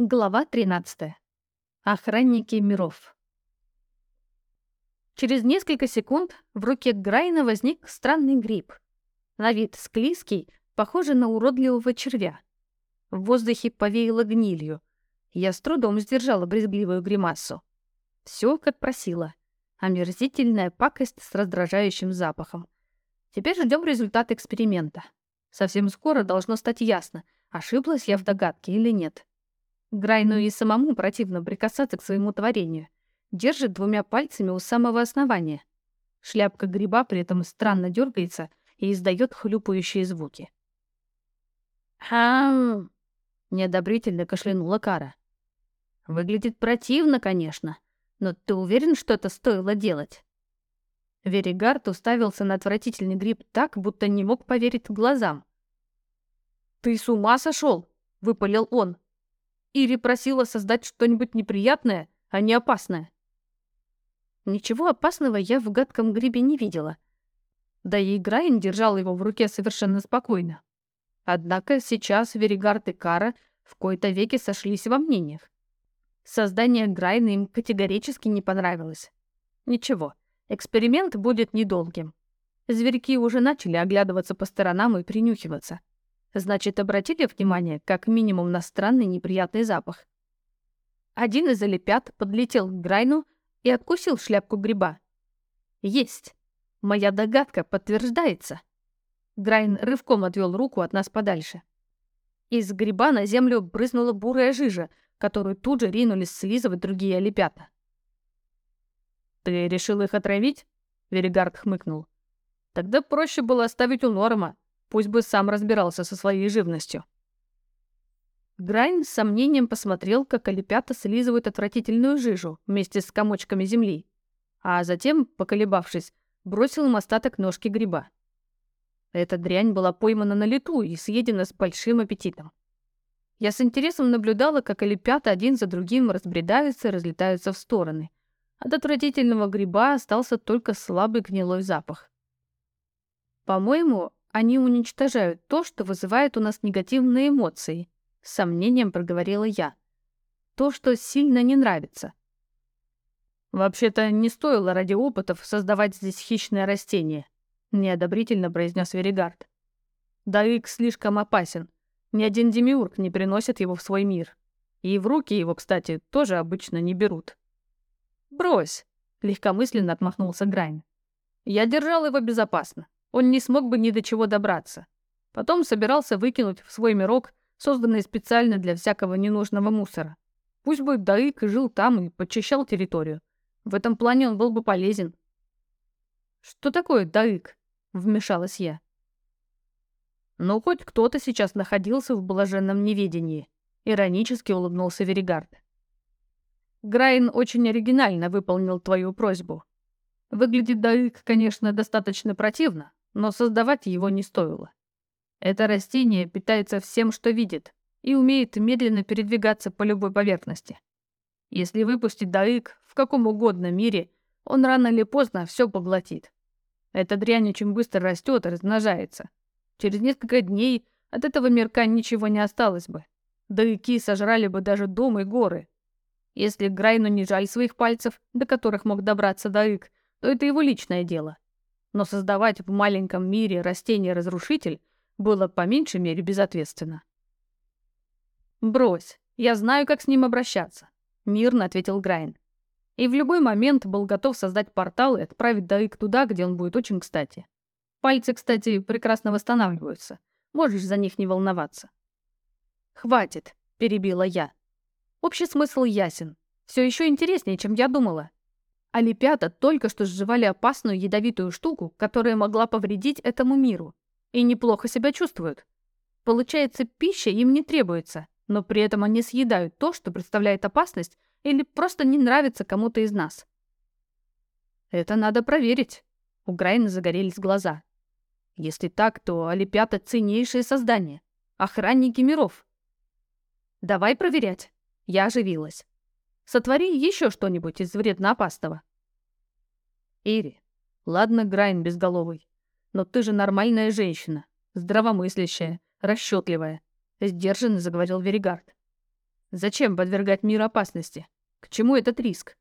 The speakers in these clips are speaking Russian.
Глава 13. Охранники миров. Через несколько секунд в руке Грайна возник странный гриб. На вид склизкий, похожий на уродливого червя. В воздухе повеяло гнилью. Я с трудом сдержала брезгливую гримасу. Все, как просила. Омерзительная пакость с раздражающим запахом. Теперь ждем результат эксперимента. Совсем скоро должно стать ясно, ошиблась я в догадке или нет. Грайну и самому противно прикасаться к своему творению. Держит двумя пальцами у самого основания. Шляпка гриба при этом странно дергается и издает хлюпающие звуки. «Хам!» — неодобрительно кашлянула Кара. «Выглядит противно, конечно, но ты уверен, что это стоило делать?» Веригард уставился на отвратительный гриб так, будто не мог поверить глазам. «Ты с ума сошел?» — выпалил он. Ири просила создать что-нибудь неприятное, а не опасное. Ничего опасного я в гадком грибе не видела. Да и Грайн держал его в руке совершенно спокойно. Однако сейчас Веригард и Кара в кои-то веки сошлись во мнениях. Создание Грайна им категорически не понравилось. Ничего, эксперимент будет недолгим. Зверьки уже начали оглядываться по сторонам и принюхиваться. Значит, обратили внимание, как минимум, на странный неприятный запах. Один из олепят подлетел к Грайну и откусил шляпку гриба. Есть. Моя догадка подтверждается. Грайн рывком отвел руку от нас подальше. Из гриба на землю брызнула бурая жижа, которую тут же ринулись слизывать другие олепята. «Ты решил их отравить?» — Веригард хмыкнул. «Тогда проще было оставить у Норма. Пусть бы сам разбирался со своей живностью. Грайн с сомнением посмотрел, как олепята слизывают отвратительную жижу вместе с комочками земли, а затем, поколебавшись, бросил им остаток ножки гриба. Эта дрянь была поймана на лету и съедена с большим аппетитом. Я с интересом наблюдала, как олепята один за другим разбредаются и разлетаются в стороны. От отвратительного гриба остался только слабый гнилой запах. По-моему, они уничтожают то, что вызывает у нас негативные эмоции, с сомнением проговорила я. То, что сильно не нравится. Вообще-то не стоило ради опытов создавать здесь хищное растение, неодобрительно произнес Веригард. Даик слишком опасен. Ни один демиург не приносит его в свой мир. И в руки его, кстати, тоже обычно не берут. «Брось!» — легкомысленно отмахнулся Грайн. «Я держал его безопасно он не смог бы ни до чего добраться. Потом собирался выкинуть в свой мирок, созданный специально для всякого ненужного мусора. Пусть бы Даик жил там и почищал территорию. В этом плане он был бы полезен. «Что такое Даик?» — вмешалась я. «Ну, хоть кто-то сейчас находился в блаженном неведении», — иронически улыбнулся Веригард. «Грайн очень оригинально выполнил твою просьбу. Выглядит Даик, конечно, достаточно противно, но создавать его не стоило. Это растение питается всем, что видит, и умеет медленно передвигаться по любой поверхности. Если выпустить Даик в каком угодно мире, он рано или поздно все поглотит. Эта дрянь очень быстро растет и размножается. Через несколько дней от этого мирка ничего не осталось бы. Дайки сожрали бы даже дом и горы. Если Грайну не жаль своих пальцев, до которых мог добраться Даик, то это его личное дело но создавать в маленьком мире растение-разрушитель было по меньшей мере безответственно. «Брось, я знаю, как с ним обращаться», — мирно ответил Грайн. И в любой момент был готов создать портал и отправить Даик туда, где он будет очень кстати. Пальцы, кстати, прекрасно восстанавливаются. Можешь за них не волноваться. «Хватит», — перебила я. Общий смысл ясен. Все еще интереснее, чем я думала. А лепята только что сживали опасную ядовитую штуку, которая могла повредить этому миру. И неплохо себя чувствуют. Получается, пища им не требуется, но при этом они съедают то, что представляет опасность или просто не нравится кому-то из нас. Это надо проверить. У Грайна загорелись глаза. Если так, то Алипята — ценнейшее создание. Охранники миров. Давай проверять. Я оживилась. Сотвори еще что-нибудь из вредно опасного. Ири, ладно, Грайн безголовый, но ты же нормальная женщина, здравомыслящая, расчетливая, сдержанно заговорил Веригард. Зачем подвергать мир опасности? К чему этот риск?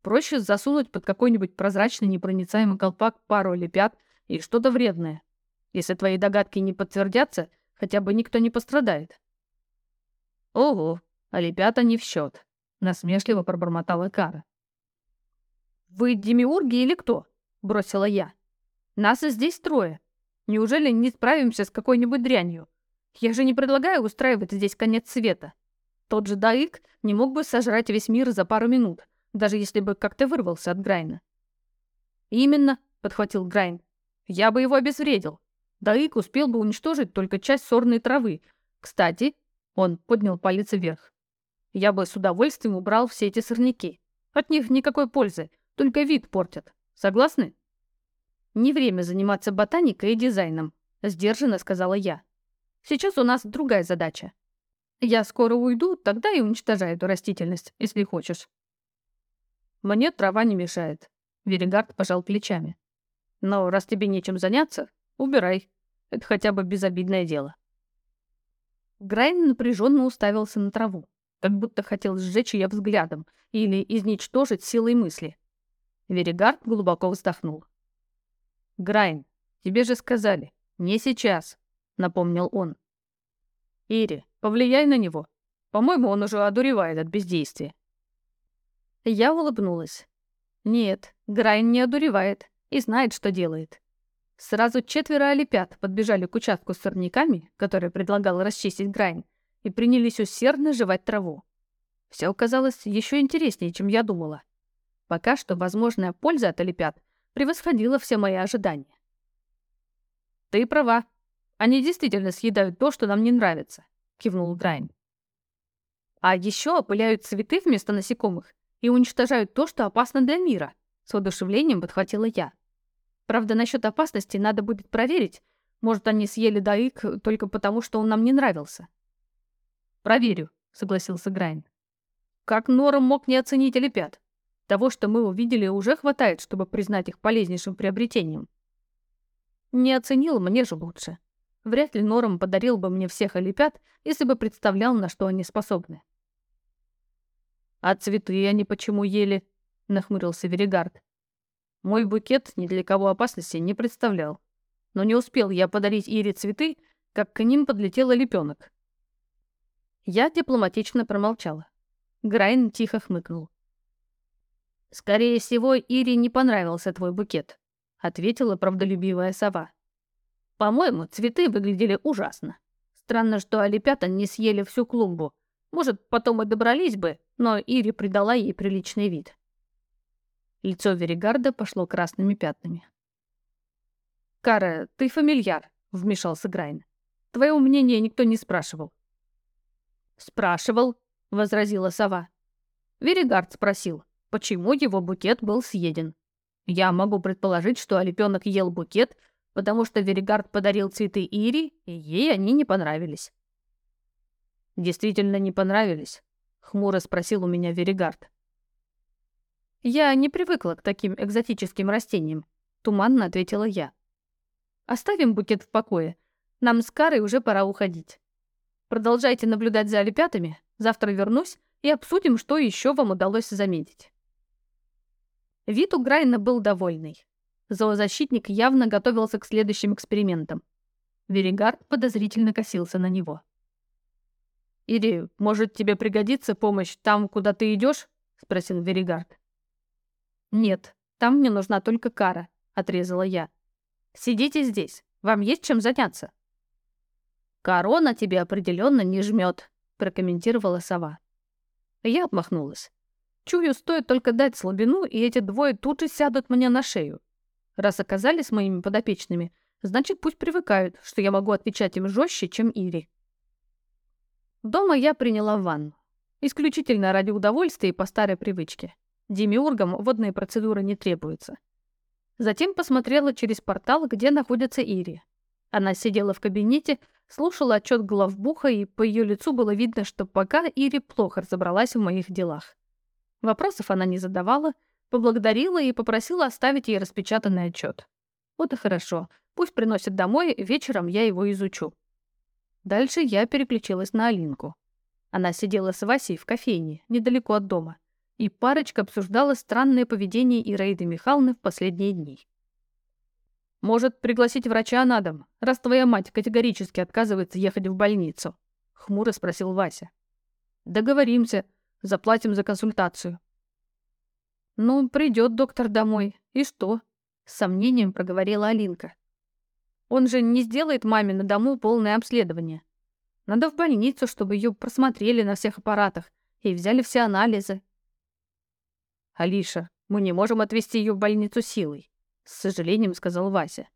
Проще засунуть под какой-нибудь прозрачный непроницаемый колпак пару олимпиад и что-то вредное. Если твои догадки не подтвердятся, хотя бы никто не пострадает. Ого, олимпиада не в счет, насмешливо пробормотала Кара. «Вы демиурги или кто?» — бросила я. «Нас и здесь трое. Неужели не справимся с какой-нибудь дрянью? Я же не предлагаю устраивать здесь конец света. Тот же Даик не мог бы сожрать весь мир за пару минут даже если бы как-то вырвался от Грайна. «Именно», — подхватил Грайн. «Я бы его обезвредил. Даик успел бы уничтожить только часть сорной травы. Кстати, он поднял палец вверх. Я бы с удовольствием убрал все эти сорняки. От них никакой пользы, только вид портят. Согласны? Не время заниматься ботаникой и дизайном, сдержанно сказала я. Сейчас у нас другая задача. Я скоро уйду, тогда и уничтожаю эту растительность, если хочешь. Мне трава не мешает. Веригард пожал плечами. Но раз тебе нечем заняться, убирай. Это хотя бы безобидное дело. Грайн напряженно уставился на траву, как будто хотел сжечь ее взглядом или изничтожить силой мысли. Веригард глубоко вздохнул. «Грайн, тебе же сказали, не сейчас», — напомнил он. «Ири, повлияй на него. По-моему, он уже одуревает от бездействия». Я улыбнулась. Нет, Грайн не одуревает и знает, что делает. Сразу четверо олипят подбежали к участку с сорняками, который предлагал расчистить Грайн, и принялись усердно жевать траву. Все оказалось еще интереснее, чем я думала. Пока что возможная польза от олипят превосходила все мои ожидания. «Ты права. Они действительно съедают то, что нам не нравится», — кивнул Грайн. «А еще опыляют цветы вместо насекомых и уничтожают то, что опасно для мира», — с воодушевлением подхватила я. «Правда, насчет опасности надо будет проверить. Может, они съели Даик только потому, что он нам не нравился». «Проверю», — согласился Грайн. «Как Нором мог не оценить олипят? Того, что мы увидели, уже хватает, чтобы признать их полезнейшим приобретением». «Не оценил, мне же лучше. Вряд ли Нором подарил бы мне всех олипят, если бы представлял, на что они способны». «А цветы они почему ели?» — нахмурился Веригард. «Мой букет ни для кого опасности не представлял. Но не успел я подарить Ире цветы, как к ним подлетел лепенок. Я дипломатично промолчала. Грайн тихо хмыкнул. «Скорее всего, Ире не понравился твой букет», — ответила правдолюбивая сова. «По-моему, цветы выглядели ужасно. Странно, что олепята не съели всю клумбу. Может, потом и добрались бы, но Ири придала ей приличный вид. Лицо Веригарда пошло красными пятнами. «Кара, ты фамильяр», — вмешался Грайн. «Твоего мнения никто не спрашивал». «Спрашивал», — возразила сова. Веригард спросил, почему его букет был съеден. Я могу предположить, что Олепёнок ел букет, потому что Веригард подарил цветы Ири, и ей они не понравились. Действительно не понравились. — хмуро спросил у меня Веригард. «Я не привыкла к таким экзотическим растениям», — туманно ответила я. «Оставим букет в покое. Нам с Карой уже пора уходить. Продолжайте наблюдать за олепятами, завтра вернусь и обсудим, что еще вам удалось заметить». Вид у Грайна был довольный. Зоозащитник явно готовился к следующим экспериментам. Веригард подозрительно косился на него. «Ири, может, тебе пригодится помощь там, куда ты идешь? спросил Веригард. «Нет, там мне нужна только кара», — отрезала я. «Сидите здесь, вам есть чем заняться». «Корона тебе определенно не жмет», — прокомментировала сова. Я отмахнулась. Чую, стоит только дать слабину, и эти двое тут же сядут мне на шею. Раз оказались моими подопечными, значит, пусть привыкают, что я могу отвечать им жестче, чем Ири. Дома я приняла ванну. Исключительно ради удовольствия и по старой привычке. Демиургам водные процедуры не требуются. Затем посмотрела через портал, где находится Ири. Она сидела в кабинете, слушала отчет главбуха, и по ее лицу было видно, что пока Ири плохо разобралась в моих делах. Вопросов она не задавала, поблагодарила и попросила оставить ей распечатанный отчет. Вот и хорошо. Пусть приносит домой, вечером я его изучу. Дальше я переключилась на Алинку. Она сидела с Васей в кофейне, недалеко от дома, и парочка обсуждала странное поведение Ираиды Михайловны в последние дни. «Может, пригласить врача на дом, раз твоя мать категорически отказывается ехать в больницу?» — хмуро спросил Вася. «Договоримся, заплатим за консультацию». «Ну, придет доктор домой, и что?» — с сомнением проговорила Алинка. «Он же не сделает маме на дому полное обследование. Надо в больницу, чтобы ее просмотрели на всех аппаратах и взяли все анализы». «Алиша, мы не можем отвезти ее в больницу силой с сожалением сказал Вася.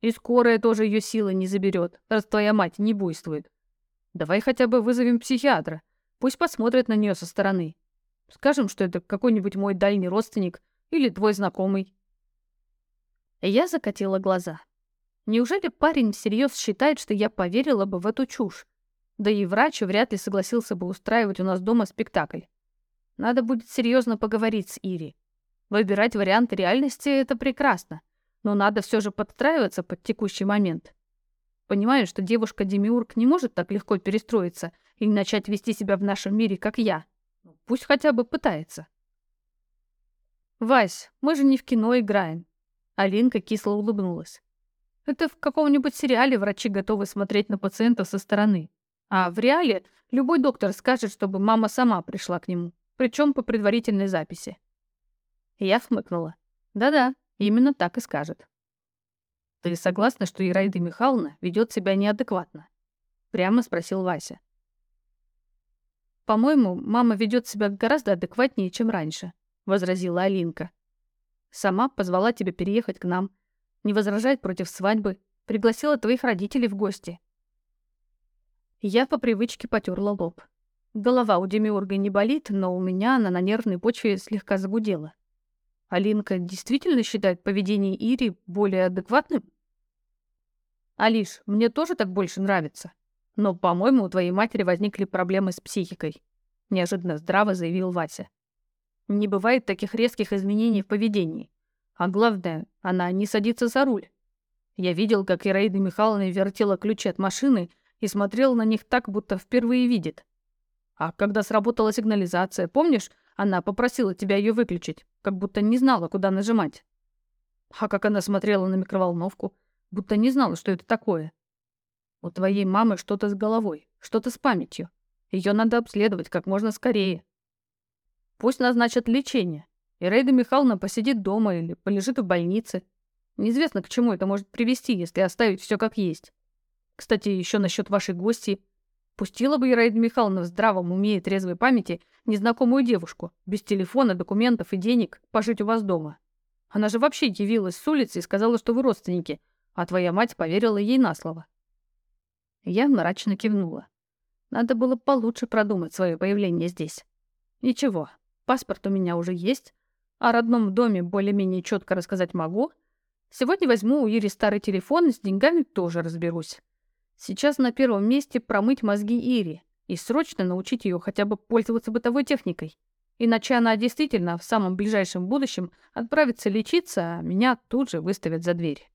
И скорая тоже ее силы не заберет, раз твоя мать не буйствует. Давай хотя бы вызовем психиатра. Пусть посмотрит на нее со стороны. Скажем, что это какой-нибудь мой дальний родственник или твой знакомый. Я закатила глаза. Неужели парень всерьез считает, что я поверила бы в эту чушь? Да и врач вряд ли согласился бы устраивать у нас дома спектакль. Надо будет серьезно поговорить с Ири. Выбирать варианты реальности — это прекрасно, но надо все же подстраиваться под текущий момент. Понимаю, что девушка-демиург не может так легко перестроиться и начать вести себя в нашем мире, как я. Пусть хотя бы пытается. «Вась, мы же не в кино играем». Алинка кисло улыбнулась. «Это в каком-нибудь сериале врачи готовы смотреть на пациентов со стороны. А в реале любой доктор скажет, чтобы мама сама пришла к нему, причем по предварительной записи. Я хмыкнула. Да-да, именно так и скажет. Ты согласна, что Ираида Михайловна ведет себя неадекватно? Прямо спросил Вася. По-моему, мама ведет себя гораздо адекватнее, чем раньше, возразила Алинка. Сама позвала тебя переехать к нам, не возражает против свадьбы, пригласила твоих родителей в гости. Я по привычке потерла лоб. Голова у Демиурга не болит, но у меня она на нервной почве слегка загудела. Алинка действительно считает поведение Ири более адекватным? Алиш, мне тоже так больше нравится. Но, по-моему, у твоей матери возникли проблемы с психикой. Неожиданно здраво заявил Вася. Не бывает таких резких изменений в поведении. А главное, она не садится за руль. Я видел, как Ираида Михайловна вертела ключи от машины и смотрела на них так, будто впервые видит. А когда сработала сигнализация, помнишь, она попросила тебя ее выключить, как будто не знала, куда нажимать. А как она смотрела на микроволновку, будто не знала, что это такое. У твоей мамы что-то с головой, что-то с памятью. Ее надо обследовать как можно скорее. Пусть назначат лечение, и Рейда Михайловна посидит дома или полежит в больнице. Неизвестно, к чему это может привести, если оставить все как есть. Кстати, еще насчет вашей гости. Пустила бы Ираида Михайловна в здравом уме и трезвой памяти незнакомую девушку, без телефона, документов и денег, пожить у вас дома. Она же вообще явилась с улицы и сказала, что вы родственники, а твоя мать поверила ей на слово. Я мрачно кивнула. Надо было получше продумать свое появление здесь. Ничего, паспорт у меня уже есть, о родном доме более-менее четко рассказать могу. Сегодня возьму у Ири старый телефон и с деньгами тоже разберусь. Сейчас на первом месте промыть мозги Ири и срочно научить ее хотя бы пользоваться бытовой техникой. Иначе она действительно в самом ближайшем будущем отправится лечиться, а меня тут же выставят за дверь.